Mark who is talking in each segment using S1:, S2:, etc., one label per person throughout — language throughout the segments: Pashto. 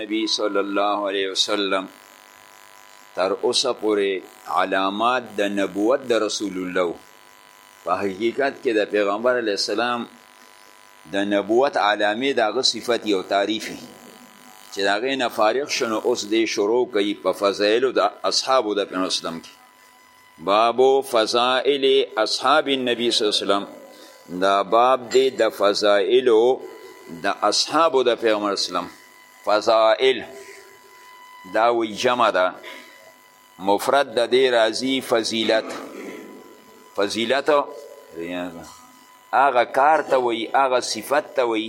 S1: نبی صلی الله علیه وسلم تر اوسه پورې علامات د نبوت د رسول الله په حقیقت کې د پیغمبر علیه السلام د نبوت علامې د هغه صفت یو تعریفي چې د هغې نه فارغ شنو اوس دې شروع کوي په فضایلو د اصحابو د پیغمبر اسلام کې باب فضائل اصحاب النبی صلی الله علیه وسلم دا باب دی د فضائلو د اصحابو د پیغمبر اسلام فضائل دا وی جمع ده مفرد د دې راځي فضیلت فضیلت هغه کار ته وی هغه صفت ته وی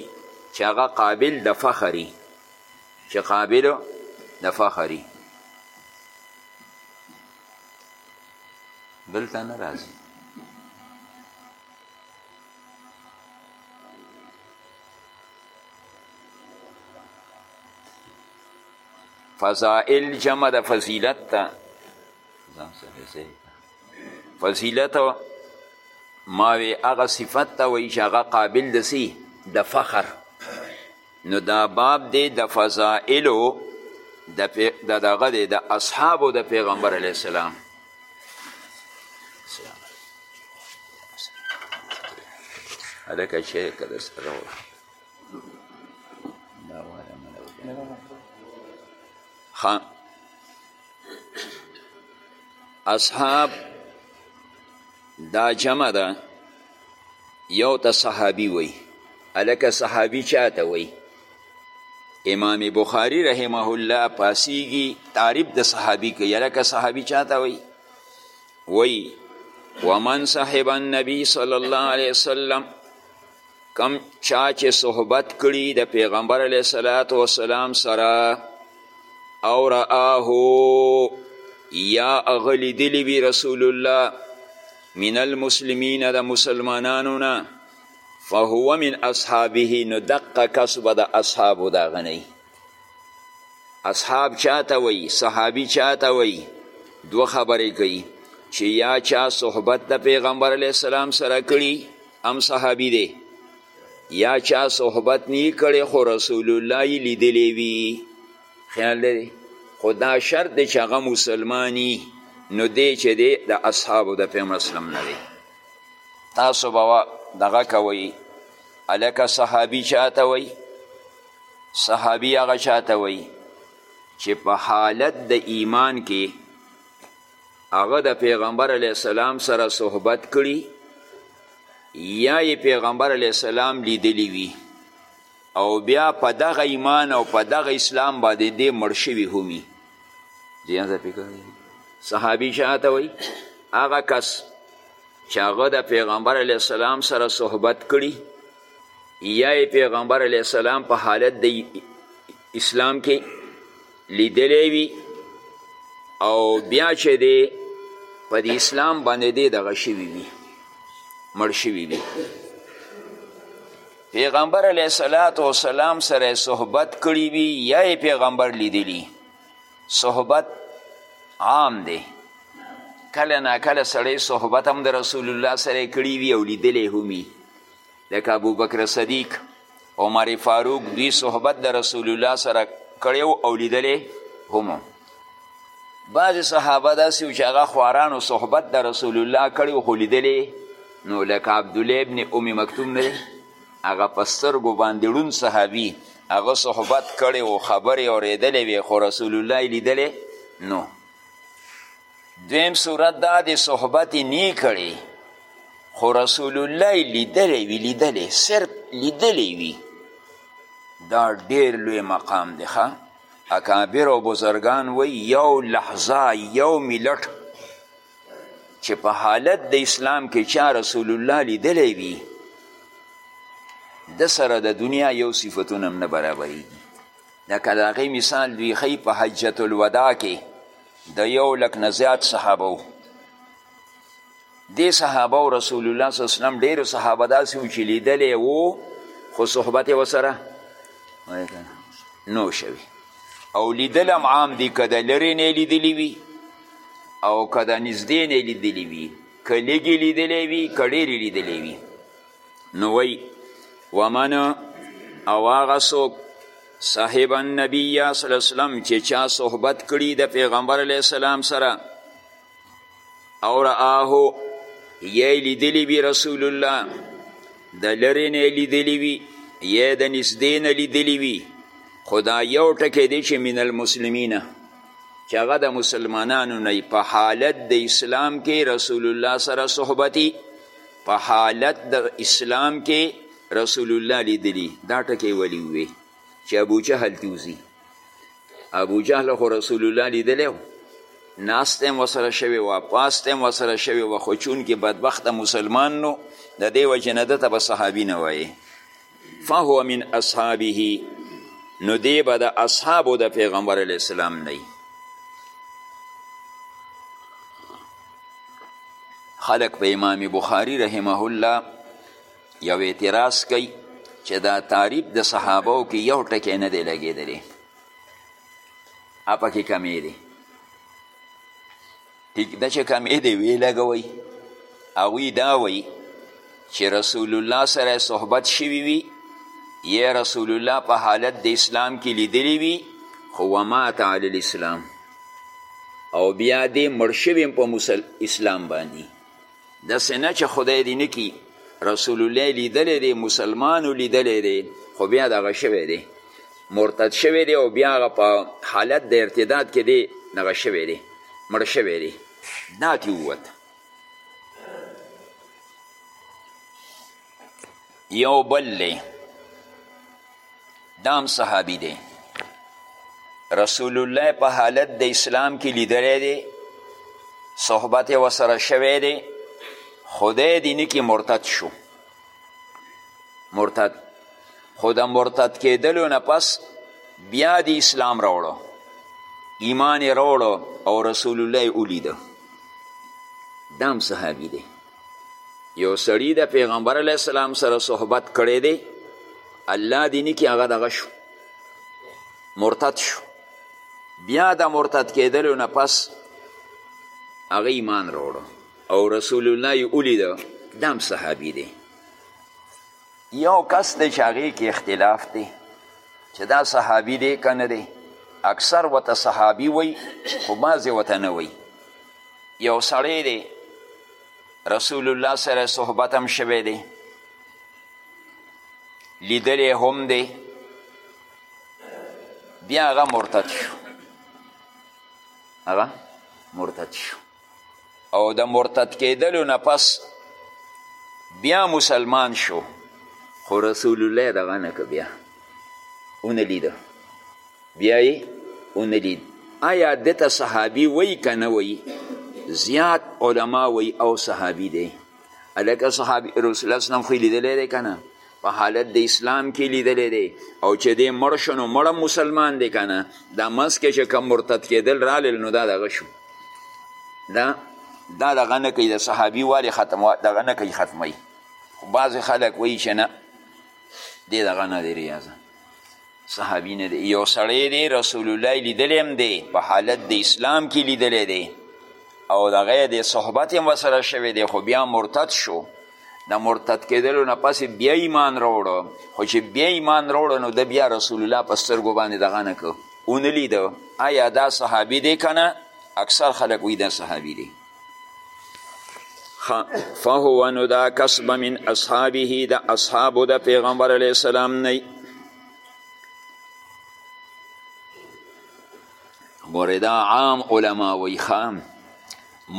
S1: چې هغه قابل د فخري چې قابل د فخري دلته نه راځي فضائل جمع د فضیلت ته فضیلت ماوی هغه صفت ته وایي چې هغه قابل د د فخر نو دا باب دی د فضائلو د دغه دی د اصحابو د پیغمبر علیه السلام هلکه شی که د سره خان اصحاب دا جمع ده یو ته صحابي وی الکه صحابي چاته وی امام بخاری رحمه الله پاسیږي تعریف د صحابي کوي الکه صحابي چاته وی وی ومن صاحب النبی صلی الله علیه وسلم کم چا چې صحبت کړي د پیغمبر علیه صلات وسلام سره او رآه یا اغلی دلی وی رسول الله من المسلمین د مسلمانانو نه فهو من اصحابه نو دقه کس به د اصحابو د هغه نه اصحاب چاته وی صحابي چاته وی دوه خبرې کوي چې یا چا صحبت د پیغمبر علیه السلام سره کړي هم صحابي دی یا چا صحبت نه کړي خو رسول الله یې لیدلی وي خیال لري خو دا شرط دی چې هغه مسلمانی نو دی چې دی د اصحابو د پیغمبر اسلام نه دی تاسو به دغه کوئ هلکه صحابي چاته وایي صحابي هغه چاته وایي چې په حالت د ایمان کې هغه د پیغمبر علیه السلام سره صحبت کړي یا یې پیغمبر علیه السلام لیدلی وي او بیا په دغه ایمان او په دغه اسلام باندې دې مړ شوي هم وي ځان ته فکر صحابي چا ته وایي هغه کس چې هغه د پیغمبر علیه السلام سره صحبت کړي یا یې پیغمبر علیه السلام په حالت د اسلام کې لیدلی وي او بیا چې دی په د اسلام باندې دی دغه شوي وي مړ شوي وي پیغمبر علیه صلات و سلام سره صحبت کړی وي یا یې پیغمبر لیدلی صحبت عام دی کله نا کله سړی صحبت هم د رسول الله سره کړی وي او لیدلی هم وي لکه ابوبکر صدیق عمر فاروق دوی صحبت د رسول الله سره کړی او لیدلی هم بعضې صحابه داسې وو چې هغه خوارانو صحبت د رسول الله کړی خو لیدلی نو لکه عبدالله ابن ام مکتوم دی هغه په سترګو باندې ړوند صحابي هغه صحبت کړی و خبرې اورېدلې وې خو رسول الله یې لیدلی نو دویم صورت دا د صحبت یې نی کړی خو رسول الله یې لیدلی وي لیدلی صرف لیدلی وي دا ډېر لوی مقام دی ښه اکابر او بزرگان وی یو لحظه یو ملټ چې په حالت د اسلام کې چا رسول الله لیدلی وي د سره د دنیا یو صفتونه هم نه برابریږي لکه د هغې مثال دوی ښیي په حجت الوداع کې د یو لک نه زیات صحابه دې صحابه او رسول الله صلی الله علیه وسلم ډېرو صحابه داسې وو چې لیدلی وو خو صحبت یې ورسره نو شوي او لیدل هم عام دي که د لرې نه لیدلی وي او که د نږدې نه لیدلی وي که لږې لیدلی وي که ډېرې لیدلی وي نو وایي ومن او هغه څوک صاحب النبی صلی الله علیه وسلم چې چا صحبت کړي د پیغمبر علیه السلام سره او رآه یا لیدلی وي رسول الله د لرې نه لیدلی وي یا د نږدې نه لیدلی وي خو دا یو ټکی دی چې من المسلمین چې هغه د مسلمانانو نه په حالت د اسلام کې رسول الله سره صحبتي په حالت د اسلام کې رسول الله لیدلی دا ټکی ولی وي چې ابو جهل توزي ابو جهل خو رسول الله لیدلی ناست هم وسره شوی و پاست هم وسره شوی و خو چونکې بدبخته مسلمان نو د دې وجې نه ده ته به صحابي نه وایې فهو من اصحابه نو دی به د اصحابو د پیغمبر علیه السلام نه خلق په امام بخاری رحمه الله یو اعتراض کوي چې دا تعریف د صحابو کې یو ټکی نه دی لګېدلی اپا کې کمی دی ټیک د چې کمی دی وی لګوي هغوی دا وایي چې رسول الله سره صحبت شوي وي یا رسول الله په حالت د اسلام کې لیدلی وي خو ومات علی الاسلام او بیا دې مړ شوی په اسلام باندې داسې نه چې خدای دې نه کي رسول الله لیدلی دی مسلمانو لیدلی دی خو بیا دغه شوی دی مرتد شوی دی او بیا هغه په حالت د ارتداد کې دی دغه شوی دی مړ شوی دی دا ترې ووت یو بل دی دام صحابي دی رسول الله په حالت د اسلام کې لیدلی دی صحبت یې ورسره شوی دی خدای دې نه کې مرتد شو مرتد خو د مرتد کېدلو نه پس بیا د اسلام راوړو ایمان یې راوړو او رسول الله یې ولیده دام صحابي دی یو سړي د پیغمبر علیه السلام سره صحبت کړی دی الله دې نه کړي هغه دغه شو مرتد شو بیا د مرتد کېدلو نه پس هغه ایمان راوړو او رسول الله یې ولیده دا هم صحابي دی یو کس دی چې هغې کې اختلاف دی چې دا صحابي دی که نه دی اکثر ورته صحابي وی خو بعضې ورته نه وی یو سړی دی رسول الله سره صحبت هم شوی دی لیدلی هم دی بیا هغه مرتد شو هغه مرتد شو او د مرتد کیدلو نه پس بیا مسلمان شو خو رسول الله دغه نه که بیا ونه لیده بیا یې ونه لید آیا دته صحابي وایي که نه وایي زیات علما وایي او صحابي دی هلکه صحابي رسول الله اسلام خو یې لیدلی دی که نه په حالت د اسلام کې لیدلی دی او چې دی مړ شو نو مړه مسلمان دی که نه دا منځ کې چې کوم مرتد کېدل رالل نو دا دغه شو دا دا دغه نه کوي د صحابي والې ختم دغه نه کوي ختموي خو بعضې خلک وایي چې نه دې دغه نه دی ریاضه صحابي نه دی یو سړی دی رسول الله لیدلی هم دی په حالت د اسلام کې لیدلی دی او دغه د صحبت هم ورسره شوی دی خو بیا مرتد شو د مرتد کېدلو نه پس بیا ایمان راوړو خو چې بیا ایمان راوړو نو د بیا رسول الله په سترګو باندې دغه نه کو ونه لیده آیا دا صحابي دی که نه اکثر خلک وایي دا صحابي دی فهو نو دا کس به من اصحابه د اصحابو د پیغمبر علیه السلام نه ګورې دا عام علما وایي خام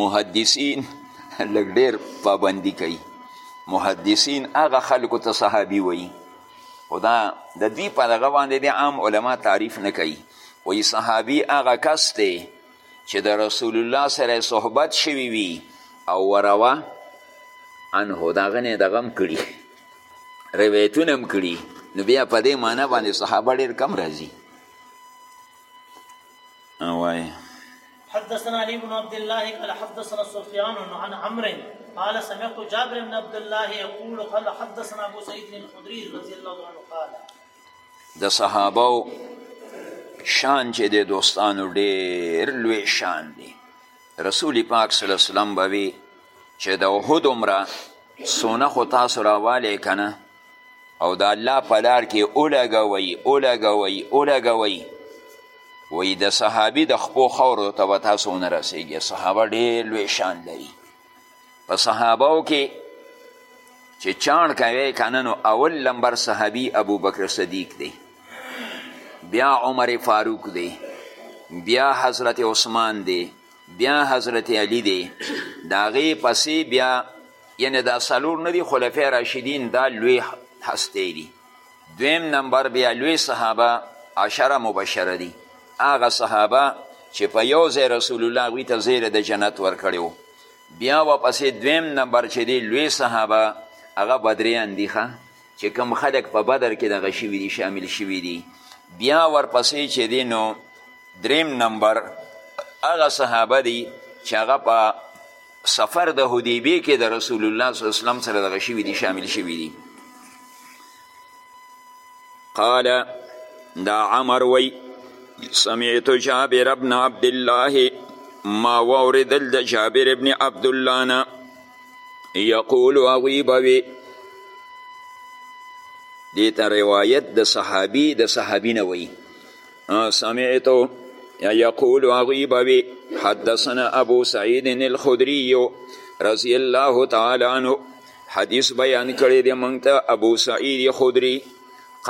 S1: محدثین لږ ډېر پابندي کوي محدثین هغه خلکو ته صحابي وایي خو دا د دوی په دغه باندې د عام علما تعریف نه کوي وایي صحابي هغه کس دی چې د رسول الله سره صحبت شوي وي او وروه عنه د هغه نه دغه هم کړي روایتونه هم کړي نو بیا په دې معنی باندې صحابه ډېر کم راځي وایي
S2: حدثنا علي بن عبد الله قال حدثنا سفيان عن عمرو قال سمعت جابر بن عبد الله يقول قال حدثنا ابو سعيد الخدري رضي الله عنه قال
S1: د صحابه شان چې د دوستانو ډېر لوی شان دی رسول پاک صلی الله علیه وسلم به وي چې د احد عمره سونه خو تاسو راوالی که نه او د الله په لار کې ولګوئ ولګوئ ولګوئ وایي د صحابي د خپو خاورو ته به تاسو ونه رسېږي صحابه ډېر لوی شان لري په صحابو کې چې چاڼ کوي که نه نو اول لمبر صحابي ابوبکر صدیق دی بیا عمر فاروق دی بیا حضرت عثمان دی بیا حضرت علی دی د هغې پسې بیا یعنې دا څلور نه دي خلفای راشدین دا لوی هستی دي دویم نمبر بیا لوی صحابه عشره مبشره دي هغه صحابه چې په یو ځای رسول الله هغوی ته زیری د جنت ورکړی بیا وپسې دویم نمبر چې دی لوی صحابه هغه بدریان دي ښه چې کوم خلک په بدر کې دغه شوي دي شامل شوي دي بیا ورپسې چې دی نو دریم نمبر هغه صحابه دي چې هغه په سفر د حدیبې کې د رسول الله صلی الله علیه وسلم سره دغه شوي دي شامل شوي دي قال دا عمر وی سمعت جابر ابن عبدالله ما وردل د جابر ابن عبدالله نه یقول هغوی به وي دې ته روایت د صحابي د صحابي نه وایي سمعتو یقول هغوی به وي حدثنا ابو سعید الخدري رضی الله تعالی عنه حدیث بیان کړی دی موږ ته ابو سعید خدری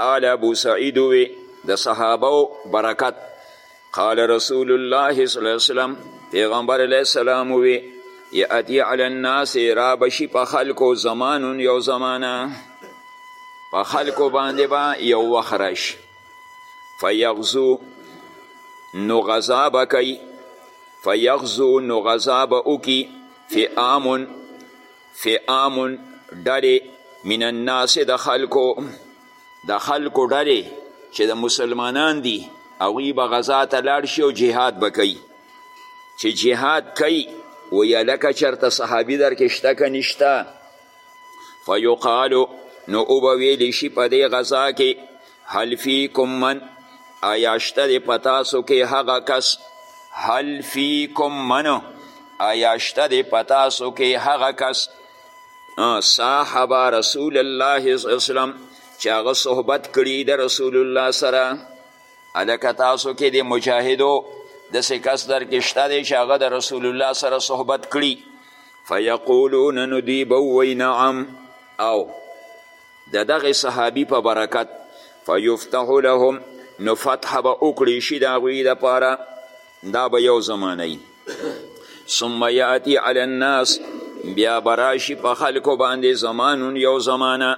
S1: قال ابو سعید وی د صحابه برکت قال رسول الله صلی الله علیه وسلم پیغمبر علیه السلام وی یاتی علی الناس را بشی په خلکو زمان یو زمانه په خلکو باندې با یو وخت راشي فیغزو نو غذا به کوي فیغزو نو غذا به وکړي فئامون فئام ډلې من الناس د خلکو د خلکو ډلې چې د مسلمانان دي هغوی به غزا ته لاړ شي او جهاد به کوي چې جهاد کوي ویه لکه چېرته صحابي در کې شته که نشته فیقالو نو وبه ویلی شي په دې غزا کې هل فیکم من آیا شته دی په تاسو کې هغه کس هل فیکم من آیا شته دی په تاسو کې هغه کس صاحب رسول الله صلی الله وسلم چې هغه صحبت کړي د رسول الله سره هلکه تاسو کې د مجاهدو داسې کس در کې شته دی چې هغه د رسول الله سره صحبت کړي فیقولون نو دوی به ووایي نعم او د دغه صحابي په برکت فیفتح لهم نو فتح به وکړی شي د هغوی دپاره دا به یو زمانه وي ثم یاتی علی الناس بیا به راشي په خلکو باندې زمانون یو زمانه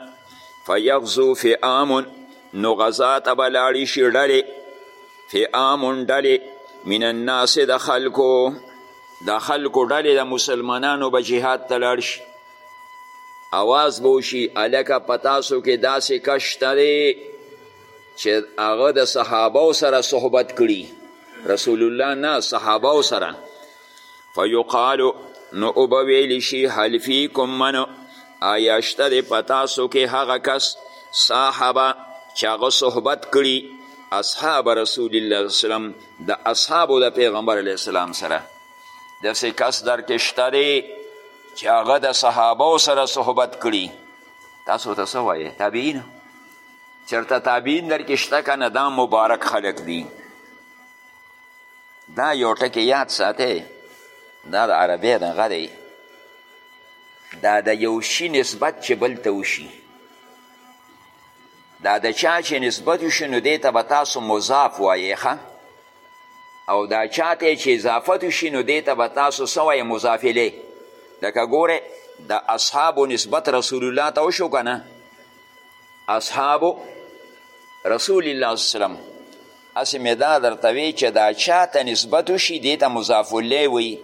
S1: فیغزو فئامون نو غذا ته به لاړې شي ډلې فئامون ډلې من الناس د خلکو د خلکو ډلې د مسلمانانو به جهاد ته لاړ شي اواز به وشي هلکه په تاسو کې داسې کس شته دی چې هغه د صحابو سره صحبت کړي رسول الله نه صحابو سره فیقال نو اوبه ویلی شي هل فیکم من آیا شته دی په تاسو کې هغه کس صاحبه چې هغه صحبت کړي اصحاب رسول الله وسلم د اصحابو د پیغمبر علیه السلام سره داسې کس در کې شته دی چې هغه د صحابو سره صحبت کړي تاسو ته څه وایې تابعین چېرته تابعین در کې شته که نه دا مبارک خلک دي دا یو ټکی یاد ساتئ دا د عربی دغه دی دا د یو شي نسبت چې بل ته وشي دا د چا چې نسبت وشي نو دې ته به تاسو مضاف وایې ښه او دا چاته چې اضافت شي نو دې ته به تاسو څه وایې مضاف الیه لکه ګوره د اصحابو نسبت رسول الله ته وشو که نه اصحابو رسول الله صلی وسلم هسې مې دا درته وی چې دا چا ته نسبت وشي دې ته مضاف الیه وایي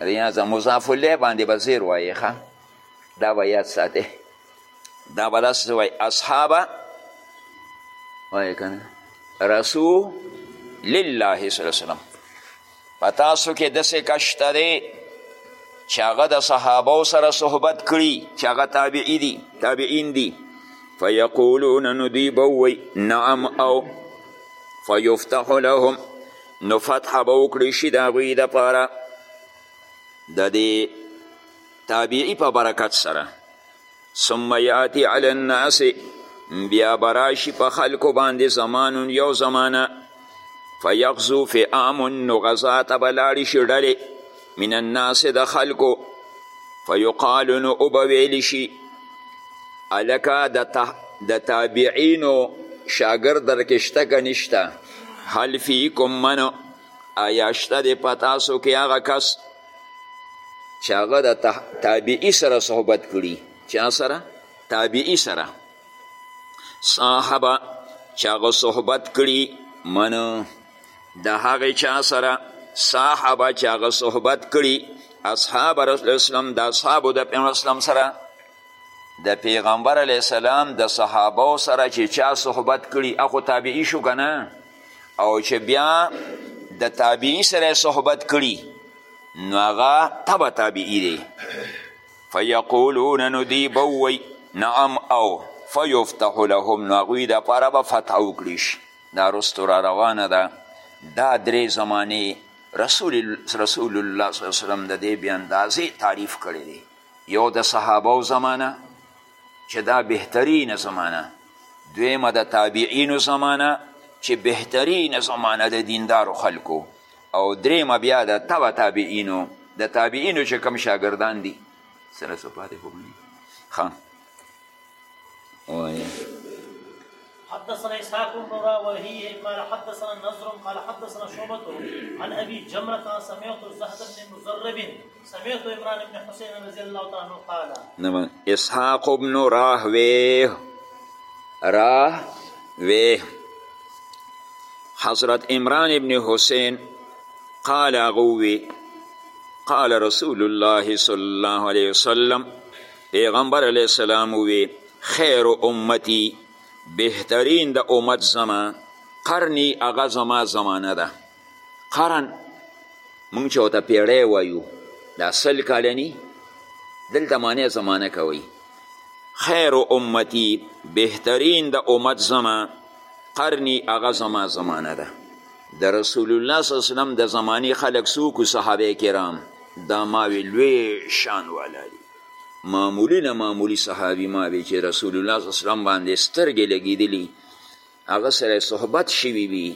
S1: ریاضه مضاف الیه باندې به زیر وایې ښه دا به یاد ساتې دا به داسې وایي اصحابه وایې که نه رسول لله صلی وسلم په تاسو کې داسې کس شته دی چې هغه د صحابو سره صحبت کړي چې هغه تابعي دي تابعین دي فیقولون نو دوی به ووایي نعم او فیفتح لهم نو فتح به وکړی شي د هغوی دپاره د دې تابعی په برکت سره ثم یاتی علی الناس بیا براشی په خلکو باندې زمانون یو زمانه فیغزو فی آمن نو غزا ته به لاړې شي ډلې من الناس د خلکو فیقال نو اوبه ویل شي هلکه د تابعینو شاګرد در کې شته که نشته هل فیکم منو آیا شته دی په تاسو کې هغه کس چې هغه د تابعی سره صحبت کړي چا سره تابعی سره صاحبه چې هغه صحبت کړي منو د هغې چا سره صاحبه چې هغه صحبت کړي اصحاب رسول اسلام د اصحابو د پیغمبر اسلام سره د پیغمبر علیه السلام د صحابه سره چې چا صحبت کړي اخو تابعی شو که نه او چې بیا د تابعی سره صحبت کړي نو هغه تبع تابعی دی فیقولون نو دی بوی نعم او فیفتح لهم نو هغوی دپاره به فتح وکړي شي دا رستو را روانه ده دا درې زمانې رسول رسول الله صلی الله علیه وسلم د دې بیا اندازې تعریف کړی دی یو د صحابو زمانه چې دا بهترینه زمانه دویمه د تابعینو زمانه چې بهترینه زمانه د دیندارو خلکو او دریمه بیا د تبع تابعینو د تابعینو چې کم شاګردان دي سره څه پاتې خو ښه وایه
S2: حدثنا اسحاق بن راويه قال حدثنا نصر قال حدثنا شعبة عن ابي جمرة سمعت الزهد بن مزرب سمعت عمران بن حسین رضی الله تعالی عنہ قال
S1: نما اسحاق ابن راهويه راهويه حضرت عمران ابن حسین قال غوي قال رسول الله صلی الله علیه وسلم پیغمبر علیه السلام وی خیر امتی بهترین د امت زما قرنی هغه زما زمانه ده قرن مونږ چې ورته پیړی وایو دا سل کالني دلته معنی زمانه کوي خیر امتی بهترین د امت زما قرنی هغه زما زمانه ده د رسول الله صلی الله علیه وسلم د زمانې خلک څوک صحابه کرام دا ماوی لوی شان والا دي معمولی نه معمولی صحابي ماوی چې رسول الله صلی الله علیه وسلم باندې سترګې لګېدلي هغه سره صحبت شوي وي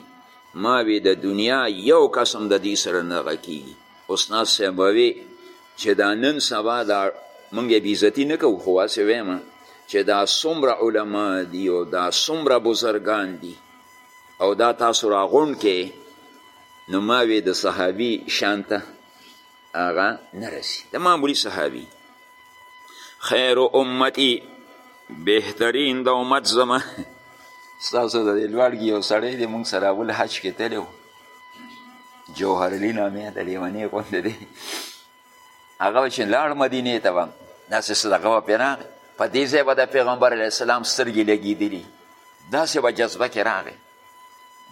S1: ما وی د دنیا یو کس هم د دې سره نه غږیږي استاد صاحب به وی چې دا نن سبا دا مونږ بې عزتي نه کوو خو هسې وایم چې دا څومره علما دي او دا څومره بزرګان دي او دا تاسو راغونډ کې نو ما وی د صحابي شانته هغه نه رسی د معمولی صحابی خیر امتی بهترین د امت زما ستاسو د دې لوړ کې یو سړی دی مونږ سره اول حج کې تللی و جوهرعلي نامې د لیونې غوندې دی هغه به چې لاړ مدینې ته به داسې صدقه به پرې راغی په دې ځای به د پیغمبر علیه السلام سترګې لګېدلي داسې به جذبه کې راغی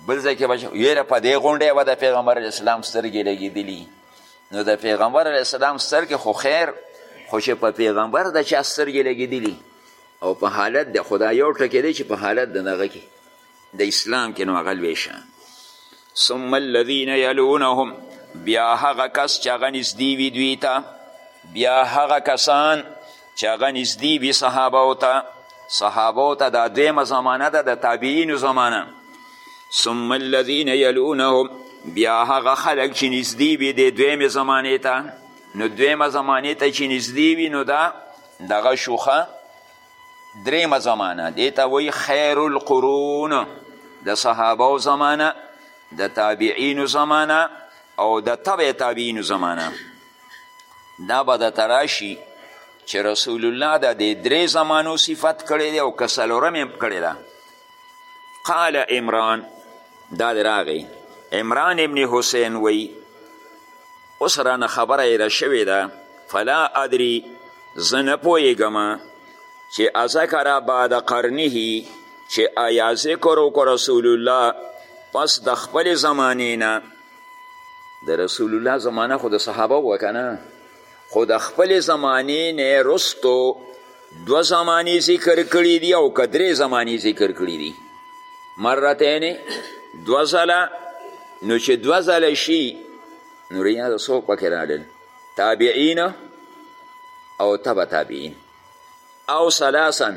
S1: بل ځای کې به یره په دې غونډه به د پیغمبر علیه السلام سترګې لګېدلي نو د پیغمبر علیه السلام سترګې خو خیر خو چې په پیغمبر د چا سترګې لګېدلي او په حالت د خدا یو ټکی دی چې په حالت د دغه کې د اسلام کې نو هغه لوی شه ثم الذین یلونهم بیا هغه کس چې هغه نږدې وي دوی ته بیا هغه کسان چې هغه نږدې وي صحابو ته صحابو ته دا دویمه زمانه ده د تابعینو زمانه ثم الذین یلونهم بیا هغه خلک چې نږدې وي د دویمې زمانې ته نو دویمه زمانې ته چې نږدې وي نو دا دغه شوخه دریمه زمانه دې ته وایي خیر القرون د صحابو زمانه د تابعینو زمانه او د تبع تابعینو زمانه دا به درته راشي چې رسول الله د دې درې زمانو صفت کړی دی او که څلورم یې کړې ده قال عمران دا د راغی عمران ابن حسین وی اوس رانه خبره یې شوې ده فلا ادري زه نه پوهېږم چې اذکر بعد قرنه چې آیا ذکر وکړو رسول الله پس د خپل زمانې نه د رسول الله زمانه خو د صحابه وه که نه خو د خپلې زمانې نه رستو دوه زمانې ذکر کړي دي او که درې زمانې ذکر کړي دي مرتین دوه ځله نو چې دوه ځله شي نو ریاض څوک پکې راغلل تابعین او تبع تابعین او ثلاثا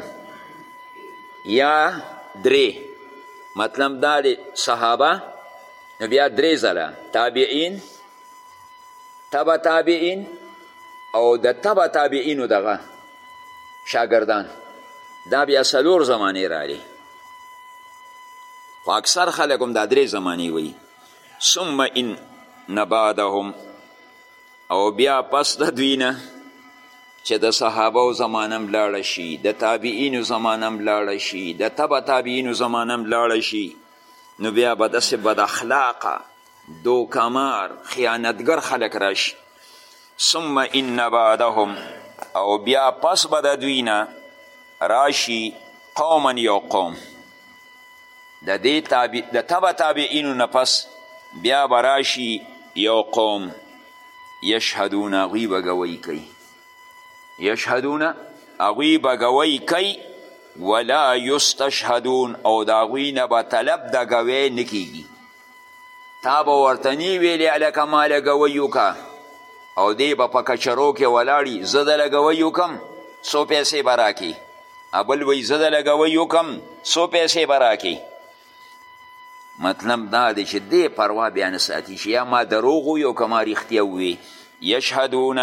S1: یا درې مطلب دا دی صحابه نو بیا درې ځله تابعین تبع تابعین او د تبع تابعینو دغه شاګردان دا بیا څلور زمانې راغلي خو اکثر خلک هم دا درې زمانې وایي ثم ان نبادهم او بیا پس د دوی نه چې د صحابه و زمانم لاړه شي د تابعینو زمانم لاړه شي د تبع تابعینو زمانم لاړه شي نو بیا به داسې بد اخلاقه دوکمار خیانتګر خلک راشي ثم ان بعدهم او بیا پس به د دوی نه راشي قوما یو قوم د دې تابع د تبع تابعینو نه پس بیا به راشي یو قوم یشهدون هغوی به ګویي کوي یشهدون هغوی به ګویي کوي ولا یستشهدون او د هغوی نه به طلب د ګوی نه کیږي تا به ورته نی ویلی هلکه ما لګوی وکړه او دی به په کچرو کې ولاړي زه د لګوی وکم څو پیسې به راکې بل وی زه د لګوی وکم څو پیسې به راکې مطلب دا دی چې دې پروا بیا نه ساتي چې یا ما دروغ وي او که ما رښتیا ووي یشهدون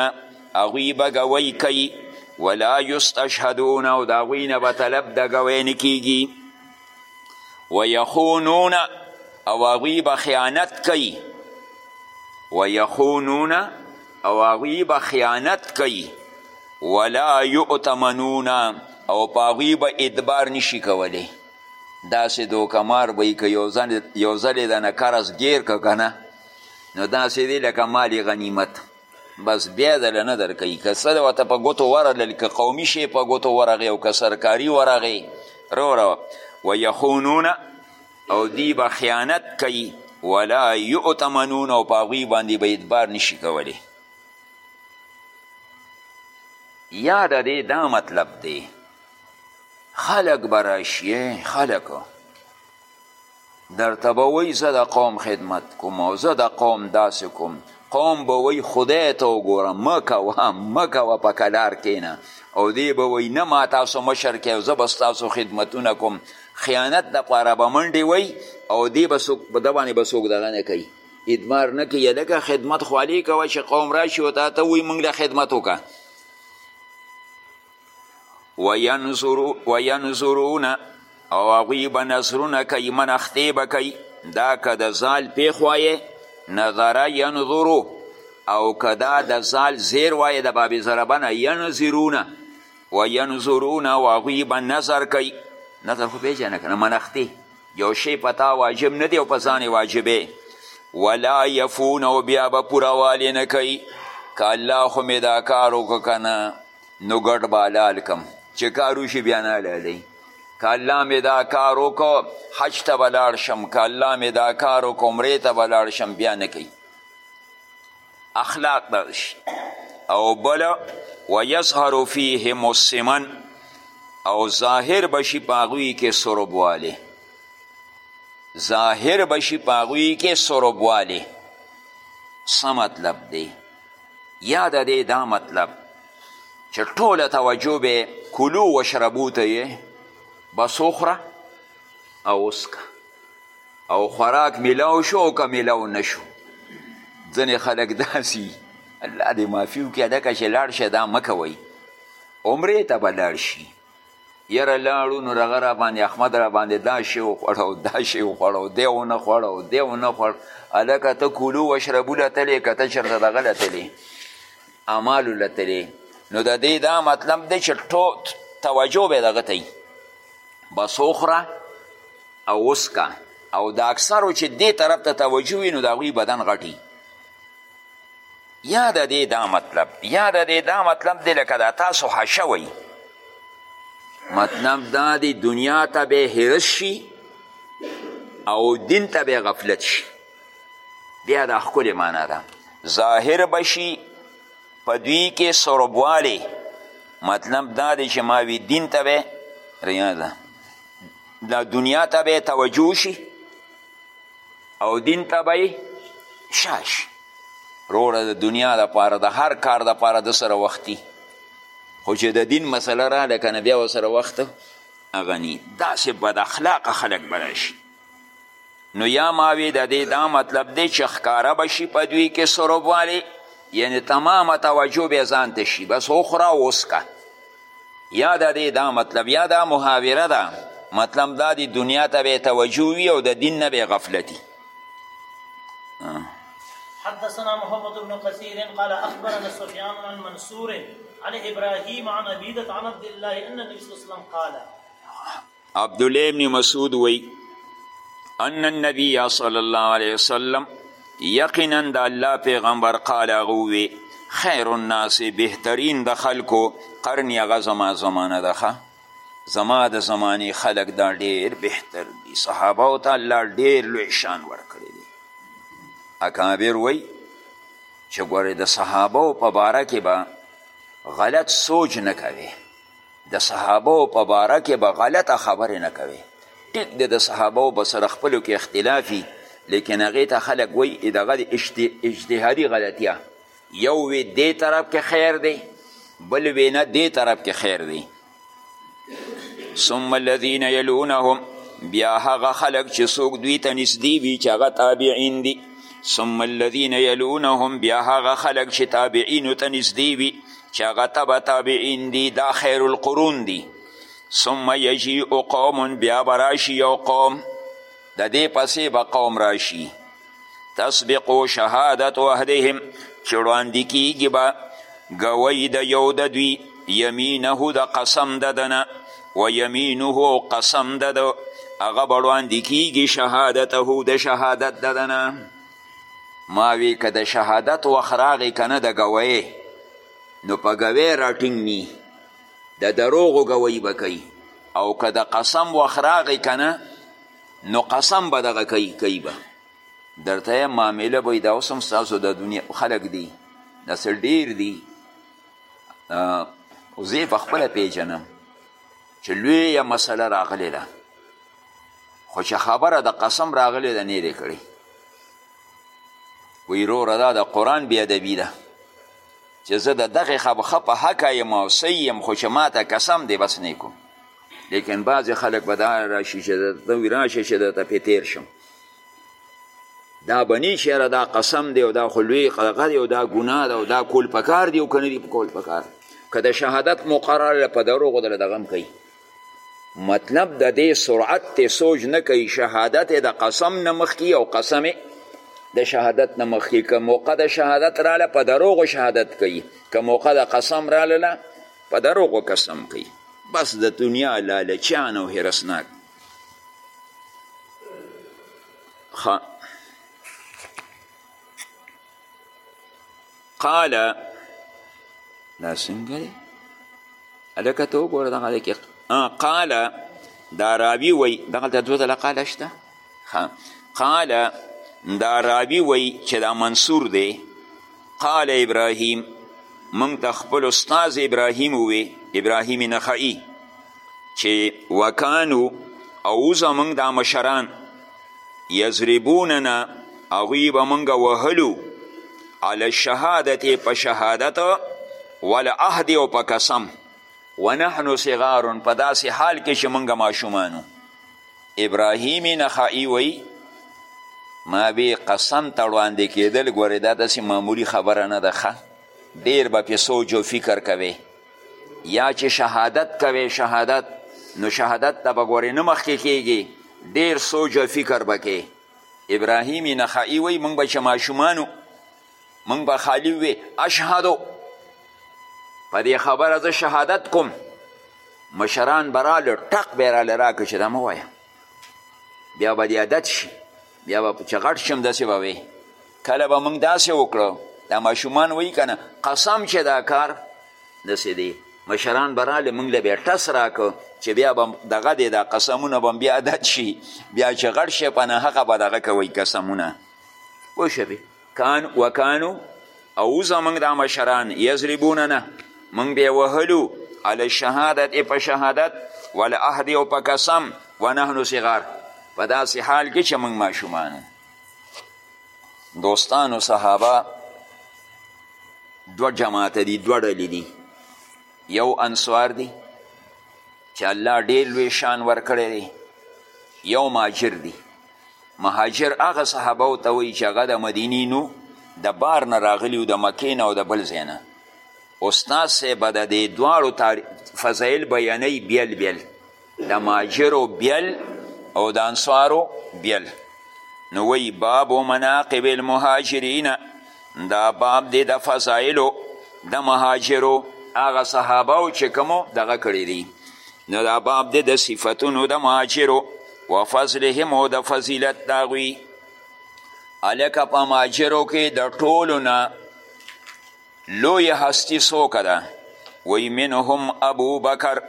S1: هغوی به ګوی کوي ولا یستشهدون او د هغوی نه به طلب د ګوی نه کیږي ویخونون او هغوی به خیانت کوي ویخونون او هغوی به خیانت کوي ولا یؤتمنون او په هغوی به ادبار نشي کولی داسې دوکمار به یي که یو ځل یې دنه قرض ګیر که که نه نو داسې دی لکه مال غنیمت بس بیا دله نه درکوي که څه ورته په ګوتو ورغلل که قومي شی په ګوتو ورغی او که سرکاري ورغی روره ویخونونه او دی به خیانت کوي ولا یؤتمنون او په هغوی باندې به ادبار نشي کولی یا د دې دا مطلب دی خلق به راشي خلق درته به وایي زه د قوم خدمت کوم او زه د قوم داسې کوم قوم به وایي خدای ته وګوره مه کوه مه کوه په کلار کینه او دی به وایي نه ما تاسو مشر کې او زه به ستاسو خدمتونه کوم خیانت دپاره به منډې وایي او دی به څوک په ده باندې به څوک دغه نه کوي ادمار نه کوي هلکه خدمت خو هلې کوه چې قوم راشي او تا ته وایي موږ له خدمت وکړه وینظرون او هغوی به نظرونه کوي منختې به کوي دا که د زال پیښ وایې نظره ینظرو او که دا د زال زیر وایې د باب ضربه نه ینظرونه وینظرون او هغوی به نظر کوي نظر خو پېژنه که نه منختې یو شی په تا واجب نه دی او په ځان واجبې ولا یفون او بیا به پوره والې نه کوي که الله خو مې دا کار وکړو که نه نو ګډ به حلال کم چې کار وشي بیا نه حلالوي که الله مې دا کار وکړو حج ته به لاړ شم که الله مې دا کار وکړو عمرې ته به لاړ شم بیا نه کوي اخلاق دغه شي او بله ویظهر فیهم السمن او ظاهر بشي په هغوی کې سربوالی ظاهر بشي په هغوی کې سربوالی څه مطلب دی یا د دې دا مطلب چې ټوله توجه به کلو وشربو ته یې بس وخوره او وسکه او خوراک میلاو شو او که میلاو نه شو ځینې خلک داسي الله دې معافي وکړي هلکه چې لاړ شه دا مه کوئ عمرې ته به لاړ شي یاره لاړو نو هغه راباندې احمد راباندې دا شی وخوړه او دا شی وخوړه او دی ونه خوړه او دی ونه خوړ هلکه ته کولو وشربو له تلې که ته چېرته دغه له تلې اعمالو له تلې نو د دې دا مطلب دی چې ټول توجه به دغه ته بس وخوره او وسکه او د اکثرو چې دې طرف ته توجه وي نو د هغوی بدن غټي یا د دې دا مطلب یا د دې دا مطلب دی لکه دا تاسو حشه وی مطلب دا دی دنیا ته به حرس شي او دین ته به غفلت شي بیا دا ښکلې معنا ده ظاهر به شي په دوی کې سربوالی مطلب دا دی چې ما وی دین ته به ریا ده دا دنیا ته به توجه شي او دین ته به یې شا شي روړه د دنیا لپاره د هر کار لپاره د سره وختي خو چې د دین مسله راله که نه بیا ورسره وخت هغه نی داسې بد اخلاقه خلک به راشي نو یا ماوی د دې دا مطلب دی چې ښکاره به شي په دوی کې سروبوالی یعنی تمامه توجه بیا ځان ته شي بس وخوره وسکه یا د دې دا مطلب یا دا محاوره ده مطلب دا دی دنیا ته به توجه وي او د دین نه به غفلتي
S2: حدثنا محمد بن كثير قال اخبرنا سفيان عن منصور عن ابراهيم عن عبيدة عن عبد الله ان النبي صلى الله عليه وسلم قال
S1: عبدالله ابن مسعود وی ان النبی صلی الله علیه وسلم یقینا د الله پیغمبر قال هغه وی خیر الناس بهترین د خلکو قرن هغه زما زمانه ده زما د زمانې خلک دا ډیر بهتر دي صحابه او ته الله ډیر لوی شان ورکړی دی اکابر وی چې ګورې د صحابه په باره کې به غلط سوچ نه کوي د صحابو په باره کې به غلطه خبرې نه کوي ټیک د د صحابو به سره خپلو کې اختلافي لیکن هغې ته خلک وایي دغه د اجتهادي غلطیه یو وی دې طرف کې خیر دی بل وی نه دې طرف کې خیر دی ثم الذین یلونهم بیا هغه خلک چې څوک دوی ته نږدې وي چې هغه تابعین دي ثم الذین یلونهم بیا هغه خلک چې تابعینو ته نږدې وي چې هغه تبع تابعین دي دا خیر القرون دي ثم یجیع قوم بیا به راشي یو قوم د دې پسې به قوم راشي تسبقو شهادت وحدهم چې وړاندې کیږي به ګوی د یو د دوی یمینه د قسم د دنه و یمینه قسم د د هغه به وړاندې کیږي شهادته د شهادت د دنه ما وی که د شهادت وخت راغی که نه د ګویې نو په ګویې راټینګ نی د دروغو ګویی به کوي او که د قسم وخت راغی که نه نو قسم به دغه کوي کوي به درته یې معامله به دا اوس هم ستاسو د دنیا خلک دي داسې ډېر دي زه یې په خپله پېژنم چې لویه مسله راغلې ده خو چې خبره د قسم راغلی ده نه دی کړی وی روره دا د قرآن بیادبي ده چې زه د دغې خبخه په حقه یم او سی یم خو چې ما ته قسم دی بس نه کوم لیکن بعضې خلک به دا راشي چې ته وی راشه چې درته پې تیر شم دا بنی شعره دا قسم دی او دا خو لوی قدغه دی او دا ګناه ده او دا کول پکار دی او که نه دی کول پکار که د شهادت مقرر په دروغو دله دغم کوي مطلب د دې سرعت ته سوچ نه کوي شهادت د قسم نه مخکې او قسم د شهادت نه مخکې که موقع د شهادت راله په دروغو شهادت کوي که موقع د قسم راله په دروغو قسم کوي بس د دنیا لالچیان او حرسناک خان قال دا څنګه دی هلکه ته وګوره دغه دی کې قال دا راوي وایي دغلته دوه ځله قال شته قال دا راوي وایي چې دا منصور دی قال ابراهیم موږ ته خپل استاذ ابراهیم ووی ابراهیم نخعی چې وکانو او زمونږ دا مشران یضربوننا هغوی به مونږ وهلو علی الشهادت په شهادت والعهد او په قسم ونحن صغار په داسې حال کې چې مونږ ماشومانو ابراهیم نخعی وی ما به قسم ته وړاندې کېدل ګورې دا داسې معمولي خبره نه ده ښه ډېر به پې سوچ او فکر کوې یا چې شهادت کوي شهادت نو شهادت ته به ګورې نه مخکې کیږي ډیر سوچ او فکر به کې ابراهیمی نخعی وی مونږ به چې ماشومانو مونږ به خالی وی اشهدو په دې خبره زه شهادت کوم مشران به راله ټق به یې راله راکړه چې دا مه وایه بیا به دې عادت شي بیا به چې غټ شم داسې به وې کله به موږ داسې وکړو دا ماشومان وایي که نه قسم چې دا کار داسې دی مشران به راغلې موږ له به یې ټس راکړو چې بیا به دغه دی دا قسمونه به بیا عادت شي بیا چې غټ شي په ناحقه به دغه کوئ قسمونه پوه شوې کان وکانو او زمونږ دا مشران یضربوننا مونږ به وهلو علی الشهادت په شهادت والعهد او په قسم ونحن صغار په داسې حال کې چې مونږ ماشومان دوستانو صحابه دو جماعت دي دوه ډلې دي یو انصار دي چې الله ډېر لوی شان ورکړی دی یو ماجر دی مهاجر هغه صحابه ته وایي چې هغه د مدینې نو د بار نه راغلي د مکې نه او د بل ځای نه استاد صاحب د دې دواړو فضایل بیانوي بیل بیل د مهاجرو بیل او د انصارو بیل نو وی باب مناقب المهاجرین دا باب دی د فضایلو د مهاجرو هغه صحابه او چې کومو دغه کړی دی نو دا باب دی د صفتونو د مهاجرو و فضلهم او د فضیلت داغوی الکه په ماجرو کې د ټولو نه لوی هستی څوکه ده وی منهم ابو بکر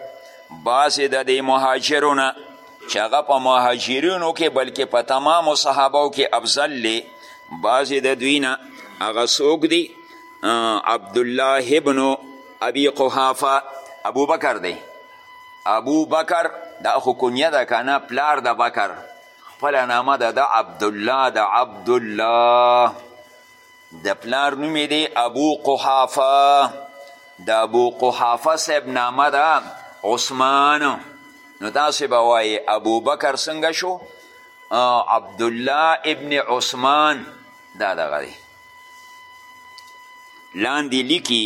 S1: بعضې د دې مهاجرو نه چې هغه په مهاجرینو کې بلکې په تمامو صحابو کې افضل دی بعضې د دوی نه هغه څوک دی عبدالله ابن ابي قحافه ابو بکر دی ابو بکر دا خو کنیه ده که نه پلار د بکر خپله نامه ده د عبدالله د عبدالله د پلار نوم دی ابو قحافه د ابو قحافه صاحب نامه ده عثمان نو تاسې به وایې ابوبکر څنګه شو عبدالله ابن عثمان دا دغه دی لاندې لیکي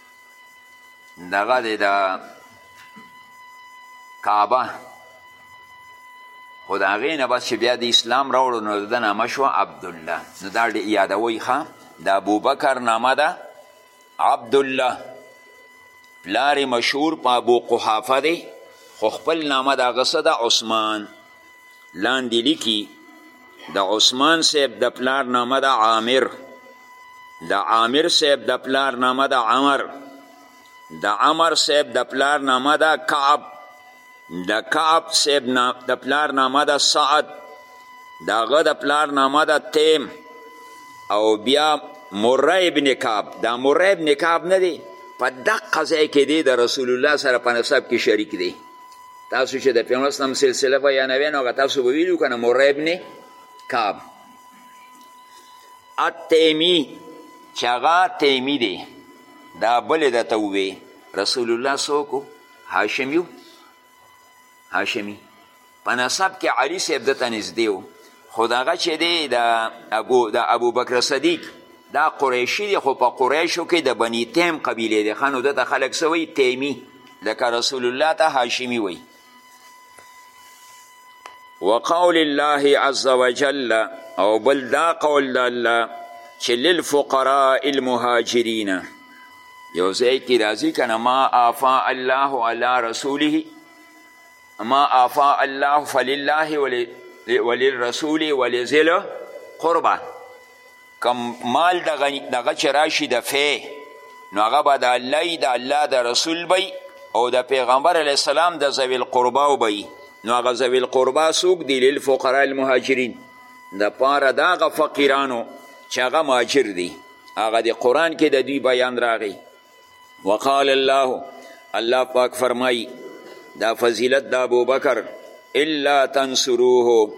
S1: دغه دی د کعبه خو د هغې نه بس چې بیا د اسلام راوړو نو د ده نامه شوه عبدالله نو دا یادوئ ښه د ابوبکر نامه ده عبدالله پلار مشهور په ابو قحافه دی خو خپل نامه د هغه څه ده عثمان لاندې لیکي د عثمان صاحب د پلار نامه ده عامر د عامر صاحب د پلار نامه ده عمر د عمر صاحب د پلار نامه ده کعب د کعب صاحب د پلار نامه ده سعد د هغه د پلار نامه ده تیم او بیا مره ابن کعب دا مره ابن کعب نه دی په دقه ځای کې دی د رسول الله سره په نسب کې شریک دی تاسو چې د پیغمبر اسلام سلسله بیانوي نو هغه تاسو به ویلي که نه مره ابن کعب التیمي چې هغه تیمي دی دا بلې درته ووې رسول الله څوک هاشمي هاشمي په نسب کې علي صاحب دته نږدې و خو دغه چې دی د ابو د ابوبکر صدیق دا قریشي دی خو په قریشو کې د بني تیم قبیله دی ښه نو ده ته خلک څه وایي تیمي لکه رسول الله ته هاشمي وایي وقول الله عز وجل او بل دا قول د الله چې للفقراء المهاجرین یو ځای کې راځي که نه ما آفا الله علی رسوله ما آفا الله فلله وللرسول ولذل قربه کم مال دغه چې راشي د فی نو هغه به د الله د الله د رسول بی او د پیغمبر علیه السلام د ذوی القرباو بی نو هغه ذوی القربا څوک دی للفقراء المهاجرین د پاره د هغه فقیرانو چې هغه مهاجر دي هغه د قرآن کې د دوی بیان راغی وقال الله الله پاک فرمای دا فضیلت د ابوبکر الا تنصروه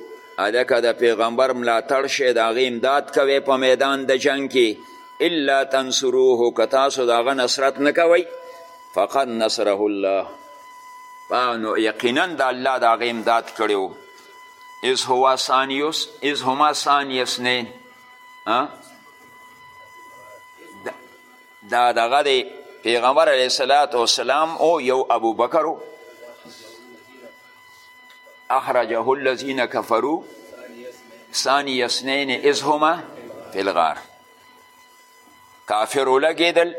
S1: الکه د پیغمبر ملاتړ شی د هغې امداد کوی په میدان د جنگ کې الا تنصروه که تاسو د هغه نصرت نه کوئ فقد نصره الله نو یقینا د الله د هغې امداد کړی و از هو ثانیوس از هما ثانیسنین دا دغه دی پیغمبر علیه الصلاة والسلام او یو ابوبکر و اخرجه الذین کفرو ثانی اثنین اذ هما فی الغار کافر ولګېدل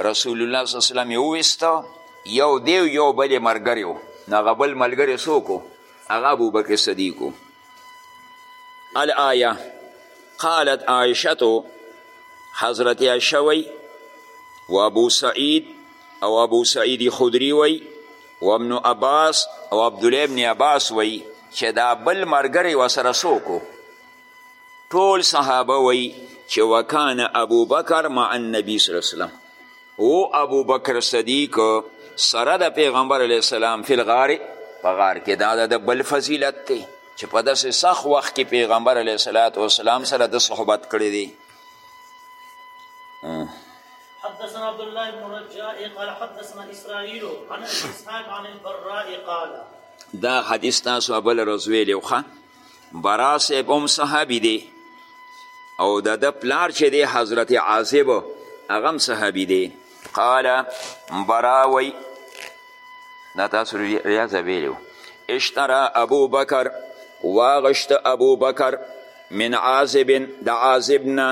S1: رسول الله صلی الله علیه وسلم یې وویسته یو دی یو بل یې ملګری و نو هغه بل ملګری څوک هغه ابوبکر صدیق الآیه قالت عائشتو حضرت عائشه وی و ابو سعید او ابو سعید خدری وی و ابن عباس او عبدالله ابن عباس وی چې دا بل مرګری و سره سوکو ټول صحابه وی چې وکان ابو بکر مع النبی صلی الله علیه وسلم او ابو بکر صدیق سره د پیغمبر علیه السلام فی الغار په غار کې دا د بل فضیلت دی چې په داسې سخت وخت کې پیغمبر علیه الصلاة والسلام سره د صحبت کړی دی
S2: حدثنا عبد الله بن رجاء قال حدثنا اسرائيل عن اسحاق عن البراء قال
S1: دا حدیث تاسو بل رزویلی خو برا صاحب هم صحابي دی او د ده پلار چې دی حضرت عازب هغه هم صحابي دی قال برا وی دا تاسو ریاض ویلی اشترا ابو بکر واغشت ابو بکر من عازب د عازب نه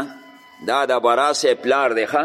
S1: دا د برا صاحب پلار دی ښه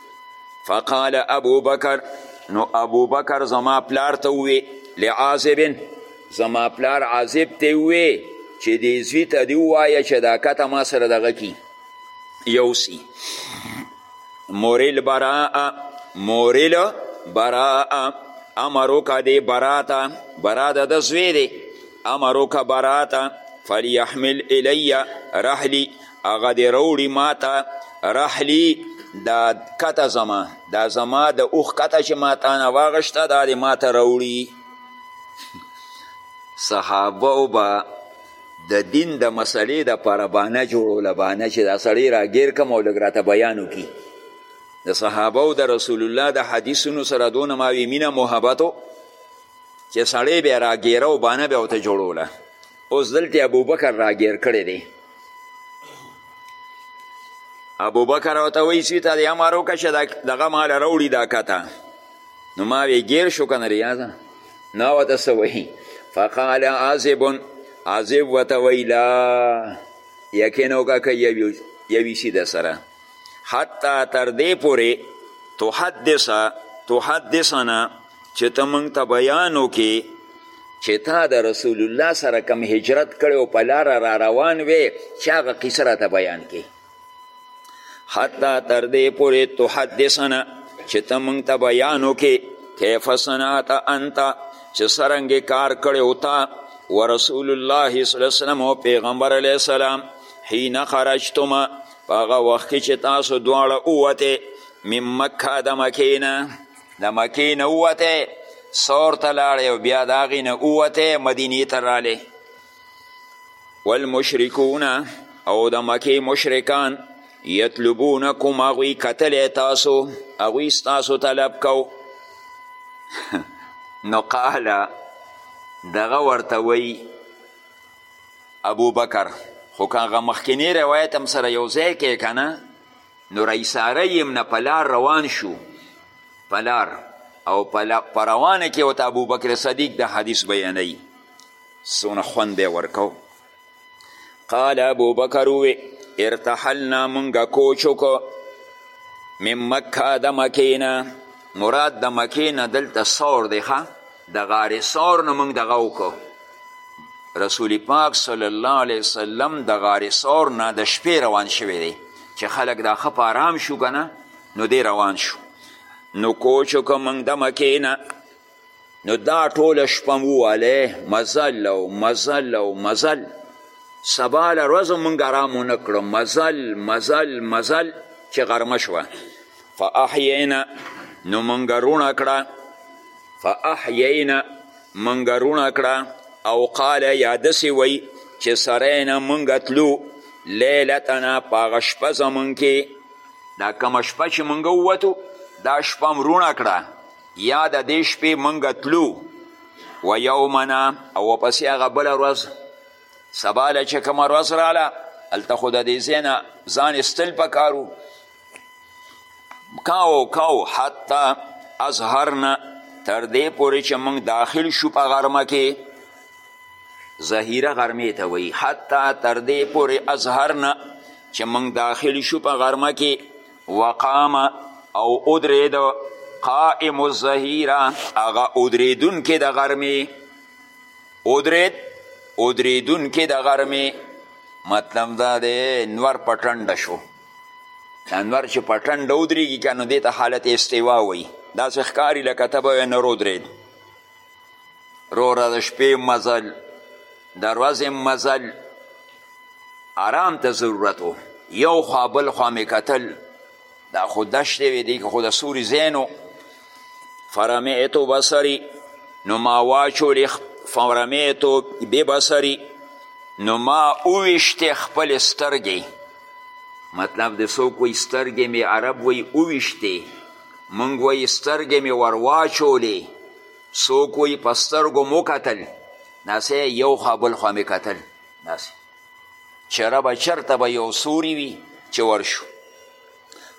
S1: فقال ابو بکر نو ابو بکر زما پلار ته ووی لعازب زما پلار عازب ته ووی چې دې زوی ته دې ووایه چې دا کته ما سره دغه کی یوسی موریل براء موریل براء امرو که دې برا ته برا د ده زوی دی امرو که برا ته فلیحمل الی رحلی هغه دې راوړي ماته رحلي دا کته زما دا زما د اوښ کته چې ما تانه واغشته دا دې ماته راوړي صحابه به د دین د مسلې د پاره بانه جوړوله بانه چې دا سړی راګیر کم او لږ راته بیان وکړي د صحابه او د رسول الله د حدیثونو سره دونه ماوی مینه محبتو چې سړی بیا راګیره او بانه بیا ورته جوړوله اوس دلته ابوبکر راګیر کړی دی ابوبکر ورته وایي چې ته دې امر وکړه چې دغه ماله راوړي دا کته نو ما وی ګیر شو که نه ریاضه نه ورته څه وایي فقال عازب عازب ورته وایي لا یقین وکړه که یوي سي د سره حتی تر دې پورې تحدث تحدثنا چې ته موږ ته بیان وکې چې تا د رسول الله سره کم هجرت کړی او په لاره را روان وې چې هغه قصه راته بیان کې حتی تر دې پورې تحدثنه چې ته موږ ته بیان وکې کیف صنعت انت چې سرنګې کار کړی او تا و رسول الله صلی الله علیه وسلم او پیغمبر علیه السلام حین خرجتما په هغه وخت کې چې تاسو دواړه ووتې من مکه د مکې نه د مکې نه ووتی سور ته لاړی او بیا د هغې نه ووتی مدینې ته رالی والمشرکون او د مکې مشرکان یطلبونکم هغوی کتلی تاسو هغوی ستاسو طلب کو نو قاله دغه ورته وی ابو بکر خو که هغه مخکینی روایت هم سره یو ځای کې که نه نو رئیساره یم نه په لار روان شو په لار او په روانه کې ورته ابوبکر صدیق د حدیث بیانوي څونه خوند دی ورکو قال ابوبکر ووې ارتحلنا مونږه کوچ وکړو من مکه د مکې نه مراد د مکې نه دلته ثور دی ښه د غار ثور نه موږ دغه وکړو رسول پاک صلی الله علیه وسلم د غار ثور نه د شپې روان شوی دی چې خلک دا ښه په آرام شو که نه نو دی روان شو نو کوچ وکړو موږ د مکې نه نو دا ټوله شپه مو ووالی مزل او مزل او مزل سبا له ورځو موږ ارام ونه کړو مزل مزل مزل چې غرمه شوه فاحیینا نو مونږ روڼه کړه فاحیینا مونږ روڼه کړه او قال یا دسې وی چې سره نه مونږ تلو لیلتنا په هغه شپه زمونږ کې دا کومه شپه چې مونږ ووتو دا شپه هم روڼه کړه یا د دې شپې مونږ تلو و یومنا او پسې هغه بله ورځ سبا له چې کومه ورځ راله هلته خو د دې ځای نه ځان ایستل پکارو کاو کاو حتی اظهرنا تر دې پورې چې موږ داخل شو په غرمه کې ظهیره غرمې ته وایي حتی تر دې پورې اظهرنا چې موږ داخل شو په غرمه کې وقام او ادرید قائم الظهیره هغه ادریدونکې د غرمې ادرید ادریدونکې د غرمې مطلب دا دی نور په ټنډه شو انور چې په ټنډه ودرېږي که نو دې ته حالت استوا وایي داسې ښکاري لکه ته به نور ودرېد روره د شپې مزل د ورځې مزل آرام ته ضرورت و یو خوا بل خوا مې کتل دا خو دشتې وې دی که خو د سوري ځای نو فرمیتو بصری نو ما واچولې فرمیتو ببصری نو ما اوویشتې خپلې سترګې مطلب د څوک وایي سترګې مې عرب وایي اوویشتې موږ وایي سترګې مې ور واچولې څوک وایي په سترګو مو کتل داسې یو خوا بل خوا مې کتل داسې چې ربه چرته به یو سوري وي چې ورشو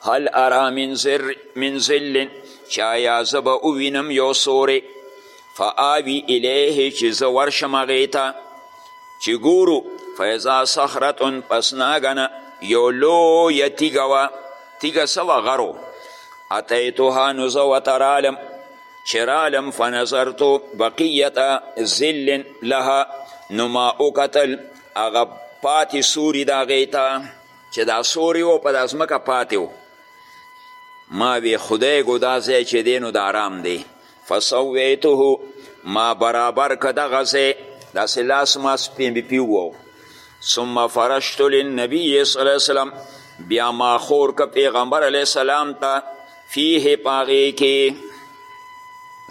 S1: هل ارا من ذل چایا زه به ووینم یو سورې فآوی الیه چې زه ورشم هغې ته چې ګورو فیضا صخرتون پس ناګنه یو لویه تیږه وه تیږه څه وه غر و اتیتها نو زه ورته رالم چې رالم فنظرتو بقیت ظل لها نو ما وکتل هغه پاتې سوري د هغې ته چې دا سوري و په دا ځمکه پاتې و ما وی خدای ګو دا ځای چې دی نو د آرام دی فسویته ما برابر که دغه ځای داسې لاس ماس پې مې پیوو ثم فرشت للنبی صلی الله وسلم بیا ما خور که پیغمبر علیه السلام ته فیه پاغې کې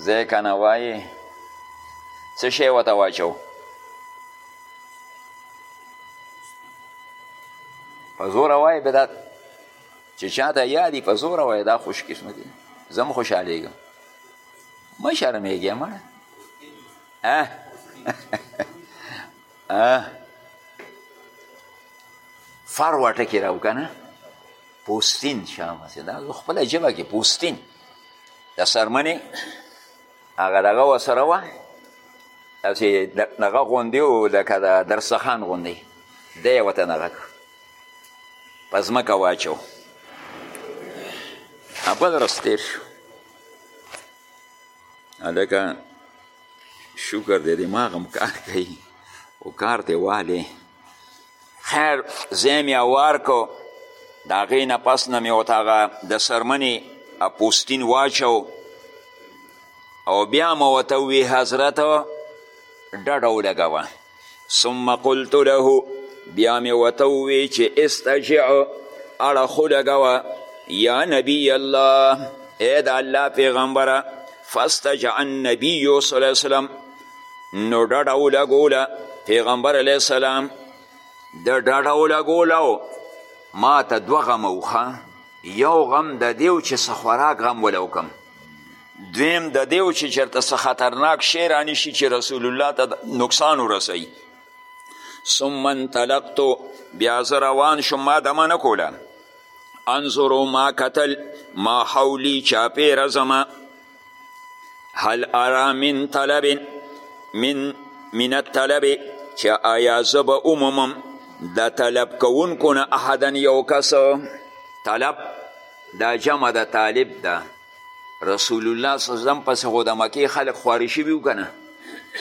S1: ځای که نه وایې څه شی ورته واچو په زوره وایې به دا چې چاته یادي په زوره وایې دا خوش قسمتي زه هم خوشحالېږم مه شرمېږې مړه فر واټه کې راو که نه پوستین شامسې دا زه خپله ژبه کې پوستین د سرمنې هغه دغه ورسره وه داسې دغه غوندې و لکه د درسخان غوندې دی یې ورته دغه کړ په ځمکه واچو بل ورځ تېر شو هلکه شکر دی دماغ هم کار کوي خو کار دی والی خیر ځای مې اوار کو د هغې نه پس نه مې ورته هغه د څرمنې پوستین واچو او بیا مو ورته ووی حضرت ډډه ولګوه ثم قلت له بیا مې ورته ووی چې استجع اړه خو لګوه یا نبی الله ای د الله پیغمبره فاستجع النبی صلی الله علیه وسلم نو ډډه ولګوله پیغمبر علیه السلام د ډډه ولګوله ما ته دوه غمه وخه یو غم د دیو چې څه خوراک غم ولوکم دویم د دیو چې چرته څه خطرناک شی رانشي چې رسول الله ته نقصان ورسوي ثم انطلقتو بیا زه روان شوم ما دمه نه کوله انظرو ما کتل ما حولی چاپیره زما هل ارا من طلب من من الطلب چې آیا زه به ومومم د طلب کوونکو نه احدا یو کس طلب دا جمع د طالب ده رسول الله صلی الله علیه وسلم پسې خو د مکې خلک خواري شوي وو که نه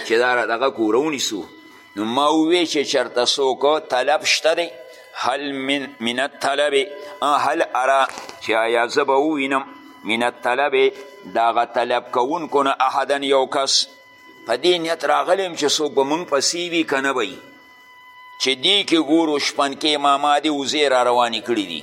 S1: چې دا را دغه کور ونیسو نو ما ووی چې چېرته څوک طلب شته دی هل من, من الطلب هل ارا چې آیا زه به ووینم من الطلب د هغه طلب کوونکو نه احدا یو کس په دې نیت راغلی یم چې څوک به مونږ پسې وي که نه به چې دې کې ګورو شپنکې ماما دې وزې را روانې کړي دي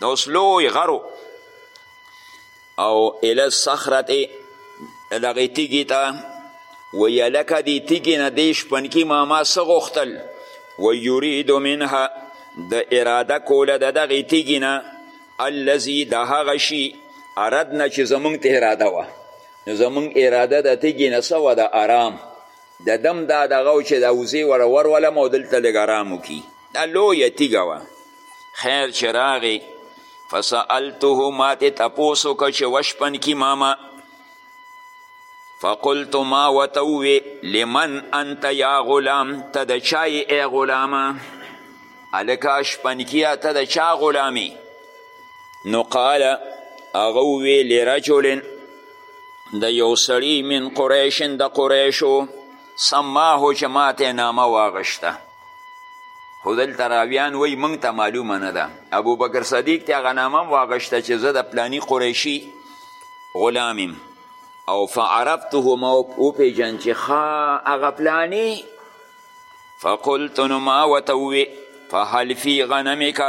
S1: نو اوس لوی غر او اله صخرت دغې تیږې ته وایي هلکه دې تیږې نه دې شپنکي ماما څه غوښتل و یرید منها د اراده کوله د دغې تیږې نه الذي د هغه شي اردنه چې زمونږ ته اراده وه نو زمونږ اراده د تیږې نه څه وه د ارام د دم دا دغه چې د اوزې وره ورولم او دلته لږ ارام وکړي دا لویه تیږه وه خیر چې راغی فسألته ما تې تپوس وکړ چې وشپن کی ماما فقلت ما ورته ووې لمن انت یا غلام ته د چا یې ای غلامه هلکه شپنکیه ته د چا غلامې نو قاله هغه ووې لرجل د یو سړي من قریشن د قریشو سماه چې ماته نامه واغشته خو دلته راویان وایي موږ ته معلومه نه ده ابوبکر صدیق ته هغه نامه هم واغشته چې زه د پلانی قریشي غلام یم او فعرفته ما وپېژند چې ښه هغه پلاني فقلت نو ما ورته ووې فهل فی غنمک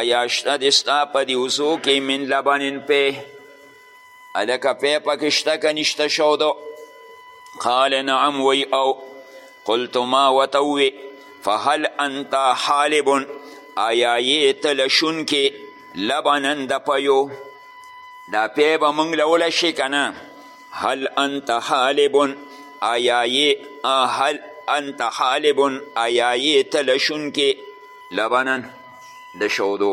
S1: ایا شته د ستا په دې اوزو کې من لبنن پې الکه پی پکې شته که نشته شودو قال نعم وی او قلت ما وته وی فهل انت حالب آیا یې ته لشون کې لبنا د پیو دا پی به موږ له ولشي که نه هل انت حالب آیا یې هل انت حالب آیا یې ته لشون کې لبنا د شودو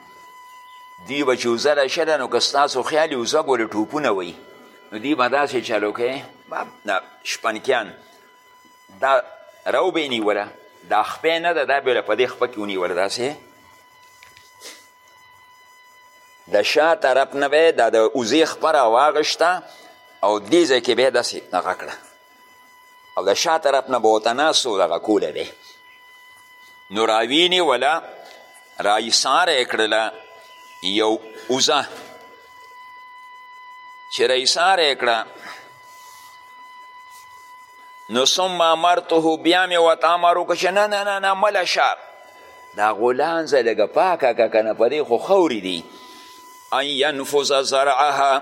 S1: دی به چې وزه راشله نو که ستاسو خیال وزه ګورې ټوپونه وایي نو دی به داسې چلو کوي شپنکیان دا رو به یې نیوله دا خپې نه ده دا به له په دې خپه کې ونیوله داسې د شا طرف نه به دا د وزې خپه راواغېسته او دې ځای کې به یې داسې دغه کړه او د شا طرف نه به ورته ناست و دغه کوله دی نو راوینې وله رایساره یې کړله یو اوزه چې رایساره یې کړه نو ثم امرته بیا مې ورته امر وکړه چې نه نه نه نه مله شه دا غولانځه لږه پاکه که که نه په دې خو خورې دي ان ینفذ زرعها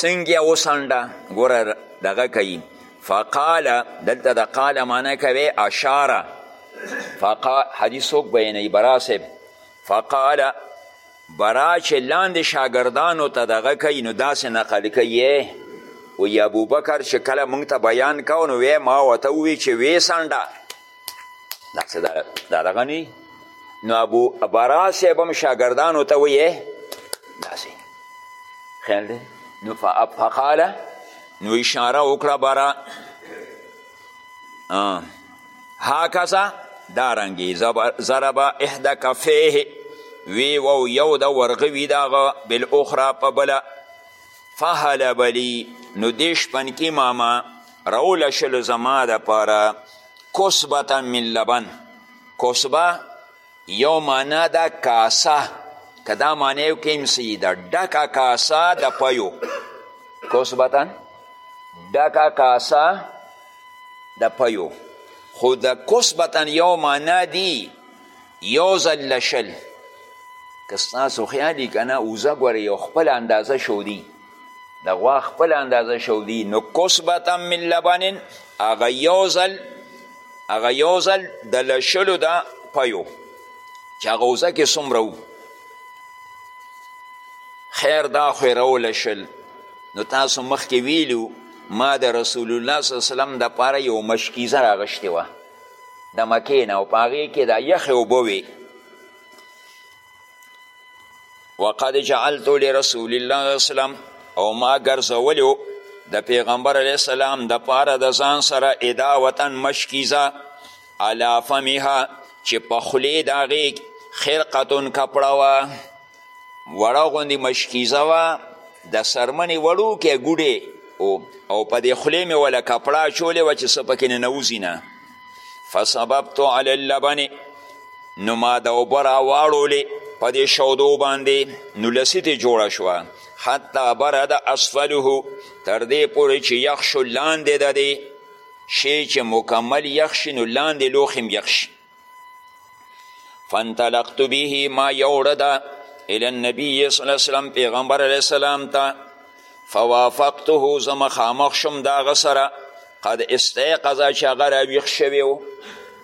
S1: څنګه وسنډه ګوره دغه کوي فقال دلته د قال معنی کوي اشاره فقال حدیث څوک بیانوي برا صاحب فقال برا چې لاندې شاګردانو ته دغه کوي نو داسې نقل کوي وی ابوبکر چې کله موږ ته بیان کوه نو وی ما ورته ووی چې ویې سنډه داسې دا دغه نه نو ابو برا صاحب هم شاګردانو ته ویې داسې خیال دی نو فقاله نو اشاره وکړه برا هاکسا دارنګي ضرب احدى کفيه وی و یو د ورغوي دغه بل اخرى په بله فهلبلی نو دې شپنکي ماما راوله شل زما د پاره کسبتا من لبن کسبه یو معنا ده کاسه که دا معنی یو کیم سی ده ډکه کاسه د پیو کسبتا ډکه کاسه د پیو خو د کسبتا یو معنا دی یو ځل لشل که ستاسو خیال وي که نه اوزه ګورې یو خپله اندازه شودي د غوا خپل اندازه شودي نو کسبتا من لبن هغه یو ځل هغه یو ځل د لشلو د پیو چې هغه اوزه کې څومره وو خیر دا خو یې راولشل نو تاسو مخکې ویلو ما د رسول الله صلی الله علیه وسلم دپاره یو مشکیزه راغشتې وه د مکې نه او په هغې کې د یخې اوبه وې وقد جعلت لرسول الله اسلام او ما ګرځولیو د پیغمبر علیه السلام د پاره د ځان سره اداوتن مشکیزه علا فمها چې په خولې د هغې خرقتون کپړه وه وړه غوندې مشکیزه وه د سرمنې وړوکی ګوډې او په دې خولې مې وله کپړه اچولې وه چې څه پکې ننوځي نه فسببت علی اللبن نو ما د اوبه راواړولې په دې شودو باندې نو لسی ترې جوړه شوه حتی برد اسفله تر دې پورې چې یخ شو لاندې د دې شی چې مکمل یخ شي نو لاندې لوښي هم یخ شي فانطلقت به ما یوړه ده الی النبی صلی الله علیه وسلم پیغمبر علیه السلام ته فوافقته زه مخامخ شوم د هغه سره قد استيقظ چې هغه راویښ شوی و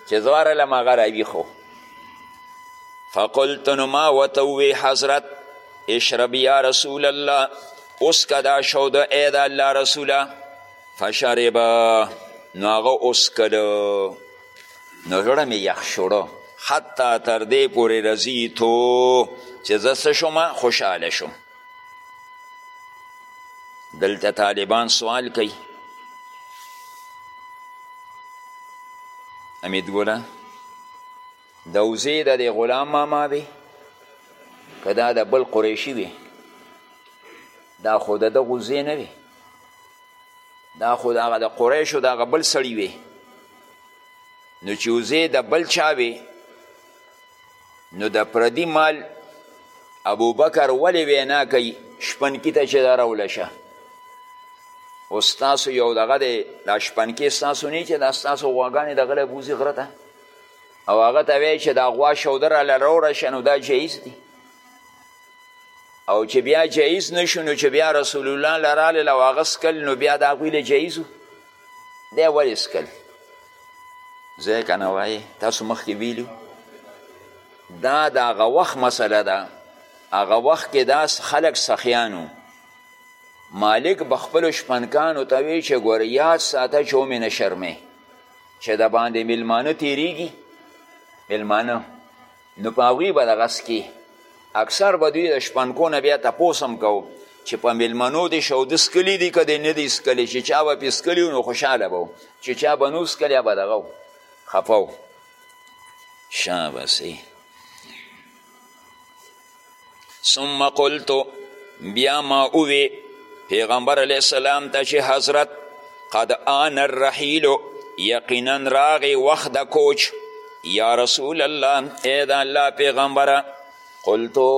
S1: چې زه ورغلم هغه راویښ و فقلت نو ما ورته ووی حضرت اشرب یا رسول الله اسکه دا شوده ای د الله رسوله فشربه نو هغه اسکله نو زړه مې یخ شوړو حتی تر دې پورې رضیتو چې زه څه شوم خوشحاله شوم دلته طالبان سوال کوي امید ګله د وزې د دې غلام ماما وي که دا د بل قریشي وي دا خو د دغه وزې نه وي دا خو د هغه د قریشو د هغه بل سړي وي نو چې وزې د بل چا وي نو د پردي مال ابوبکر ولې وینا کوي شپنکي ته چې دا راوله شه او ستاسو یو دغه دی دا شپنکې ستاسو نه چې دا ستاسو غواګانې د غله بوځي غره ته او هغه ته وایي چې دا غوا شوده راله راوړه شه نو دا جایز دی او چې بیا جایز نشو نو چې بیا رسول الله لراله لو هغه سکل نو بیا د هغوی له جایزو دی ولې سکل ځای که نه وایې تاسو مخکې ویلي دا د هغه وخت مسله ده هغه وخت کې دا خلک سخیانو مالک به خپلو شپنکانو ته وی چې ګوره یاد ساته چې ومې نه شرمې چې د باندې میلمانه تیریږي میلمانه نو په هغوی به دغه سکي اکثر به دوی د شپنکو نه بیا تپوس هم کوو چې په میلمنو دې شو د سکلي دي که دې نه دي سکلي چې چا به پې سکلي نو خوشحاله به چې چا به نو سکلي به دغه خفه و شابسې ثم قلت بیا ما اووی پیغمبر علیه السلام ته چې حضرت قد آن الرحیل یقینا راغی وخت د کوچ یا رسول الله ای د الله پیغمبره قلتو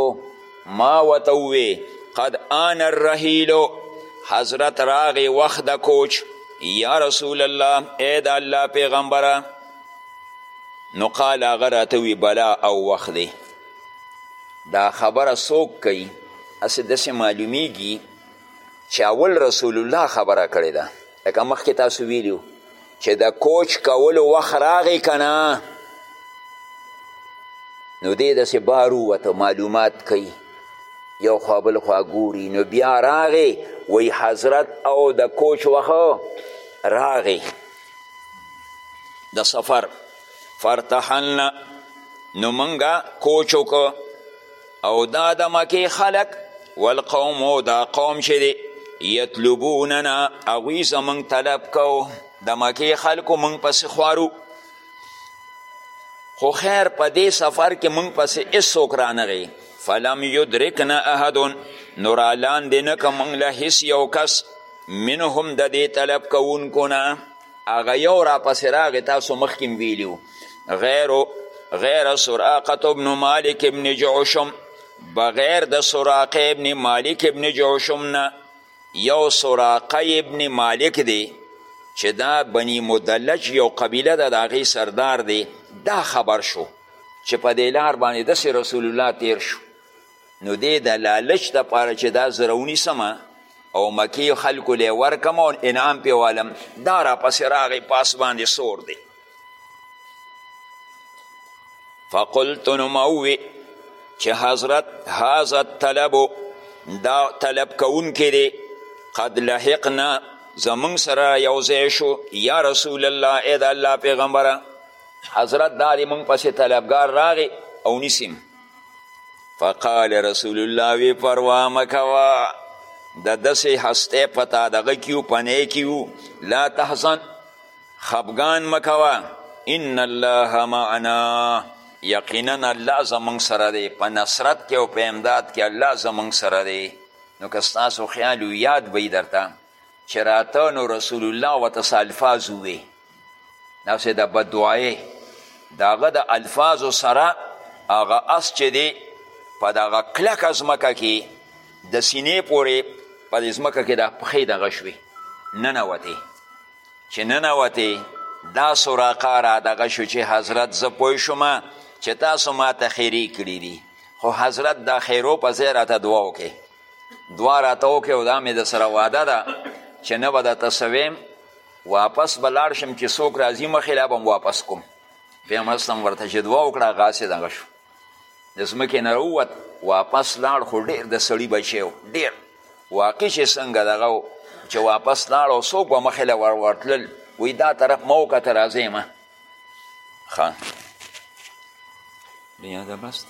S1: ما ورته ووی قد آن الرحیل حضرت راغی وخت د کوچ یا رسول الله ای د الله پیغمبره نو قال هغه راته وی بلا او وخت دی دا خبره څوک کوي هسې داسې معلومیږي چې اول رسول الله خبره کړې ده لکه مخکې تاسو ویلي چې د کوچ کولو وخت راغی که نه نو دی داسې بار ووته معلومات کوي یو خوا بل خوا ګوري نو بیا راغی وی حضرت او د کوچ وخت راغی د سفر فارتحلنا نو منګه کوچ وکړو او دا د مکې خلک والقوم او دا قوم چې دی یطلبوننا هغوی زمونږ طلب کو د مکې خلکو مونږ پسې خوارو خو خیر په دې سفر کې مونږ پسې هېڅوک رانغی فلم یدرکنا احد نو رالاندې نه که مونږ له هېڅ یو کس منهم د دې طلب کوونکو نه هغه یو راپسې راغی تاسو مخکې ویلي غیر غیر سراقه ابن مالک ابن جعشم بغیر د سراقه ابن مالک ابن جعشم نه یو سراقه ابن مالک دی چې دا بنی مدلج یو قبیله ده د هغې سردار دی دا خبر شو چې په دې لار باندې داسې رسول الله تیر شو نو دی د لالچ دپاره چې دا زه راونیسم او مکې خلکو له ورکم او انعام پې والم دا راپسې راغی پاس باندې سور دی فقلت نو ما ووې چې حضرت هذا طلب دا طلب کوونکی دی قد لحقنا زمونږ سره یو ځای شو یا رسول الله ای د الله پیغمبره حضرت دا دی مونږ پسې طلبګار راغی او نیسیم فقال رسول الله وی پروا مکوا د دسې هسته پتا دغه کیو پنه کیو لا تحزن خفګان مکوا ان الله معنا یقینا الله زمونږ سره دی په نصرت کې او په امداد کې الله زمونږ سره دی نو که ستاسو خیال یاد به درته چې راته نو رسول الله ورته څه الفاظ ووې داسې د بدوایې د هغه د الفاظو سره هغه اس چې دی په دغه کلکه ځمکه کې د سینې پورې په دې ځمکه کې د پښې دغه شوې ننوتې چې ننوتې دا سراقه را دغه شو چې حضرت زه پوه شوم چې تاسو ما ته خیرې کړي دي خو حضرت دا خیرو په ځای راته دعا وکړي دوا راته وکړې او دا مې د سره واده ده چې نه به درته څه ویم واپس به لاړ شم چې څوک راځي مخې لا به هم واپس کوم پیغمبر اسلام ورته چې دوا وکړه هغهسې دغه شو د ځمکې نه راووت واپس لاړ خو ډېر د سړي بچی و ډېر واقع چې څنګه دغه چې واپس لاړ او څوک به مخې له ور ورتلل وایي دا طرف مه وکړه ته راځې مه ښه بیا دا بس دی